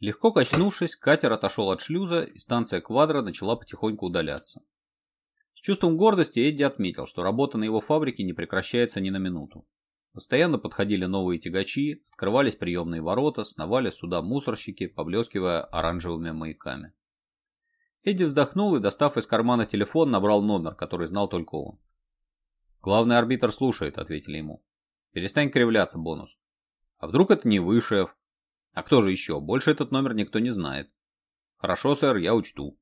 Легко качнувшись, катер отошел от шлюза, и станция «Квадро» начала потихоньку удаляться. С чувством гордости Эдди отметил, что работа на его фабрике не прекращается ни на минуту. Постоянно подходили новые тягачи, открывались приемные ворота, сновали суда мусорщики, поблескивая оранжевыми маяками. Эдди вздохнул и, достав из кармана телефон, набрал номер, который знал только он. «Главный арбитр слушает», — ответили ему. «Перестань кривляться, бонус». «А вдруг это не Вышев? А кто же еще? Больше этот номер никто не знает. Хорошо, сэр, я учту.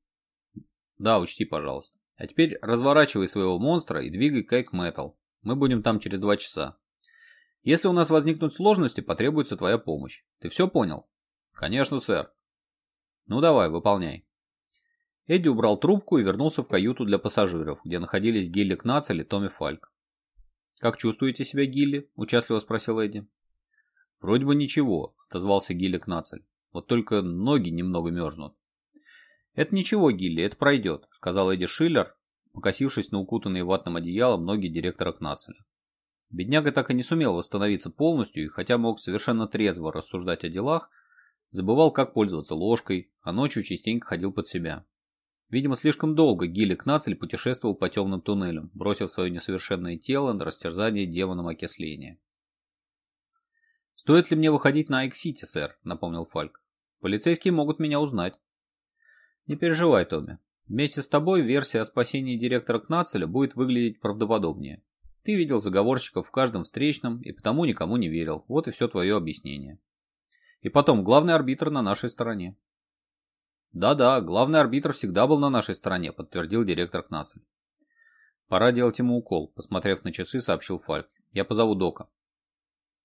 Да, учти, пожалуйста. А теперь разворачивай своего монстра и двигай Кайк Metal. Мы будем там через два часа. Если у нас возникнут сложности, потребуется твоя помощь. Ты все понял? Конечно, сэр. Ну давай, выполняй. Эдди убрал трубку и вернулся в каюту для пассажиров, где находились Гилли Кнацель и Томми Фальк. «Как чувствуете себя, Гилли?» – участливо спросил Эдди. «Вроде бы ничего», — отозвался Гилек Кнацель. «Вот только ноги немного мерзнут». «Это ничего, Гилли, это пройдет», — сказал Эдди Шиллер, покосившись на укутанные ватным одеялом ноги директора Кнацеля. Бедняга так и не сумел восстановиться полностью, и хотя мог совершенно трезво рассуждать о делах, забывал, как пользоваться ложкой, а ночью частенько ходил под себя. Видимо, слишком долго Гилли Кнацель путешествовал по темным туннелям, бросив свое несовершенное тело на растерзание демоном окисления. «Стоит ли мне выходить на Айк-Сити, сэр?» – напомнил Фальк. «Полицейские могут меня узнать». «Не переживай, Томми. Вместе с тобой версия о спасении директора Кнацеля будет выглядеть правдоподобнее. Ты видел заговорщиков в каждом встречном и потому никому не верил. Вот и все твое объяснение. И потом, главный арбитр на нашей стороне». «Да-да, главный арбитр всегда был на нашей стороне», – подтвердил директор Кнацель. «Пора делать ему укол», – посмотрев на часы, сообщил Фальк. «Я позову Дока».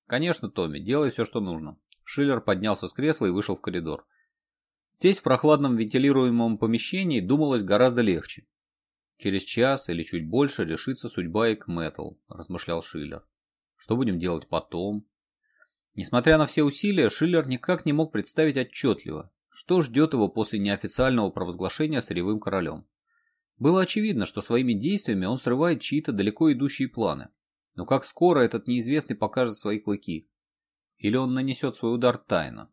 «Конечно, Томми, делай все, что нужно». Шиллер поднялся с кресла и вышел в коридор. Здесь, в прохладном вентилируемом помещении, думалось гораздо легче. «Через час или чуть больше решится судьба и Кмэтл», – размышлял Шиллер. «Что будем делать потом?» Несмотря на все усилия, Шиллер никак не мог представить отчетливо, что ждет его после неофициального провозглашения сырьевым королем. Было очевидно, что своими действиями он срывает чьи-то далеко идущие планы. Но как скоро этот неизвестный покажет свои клыки? Или он нанесет свой удар тайно?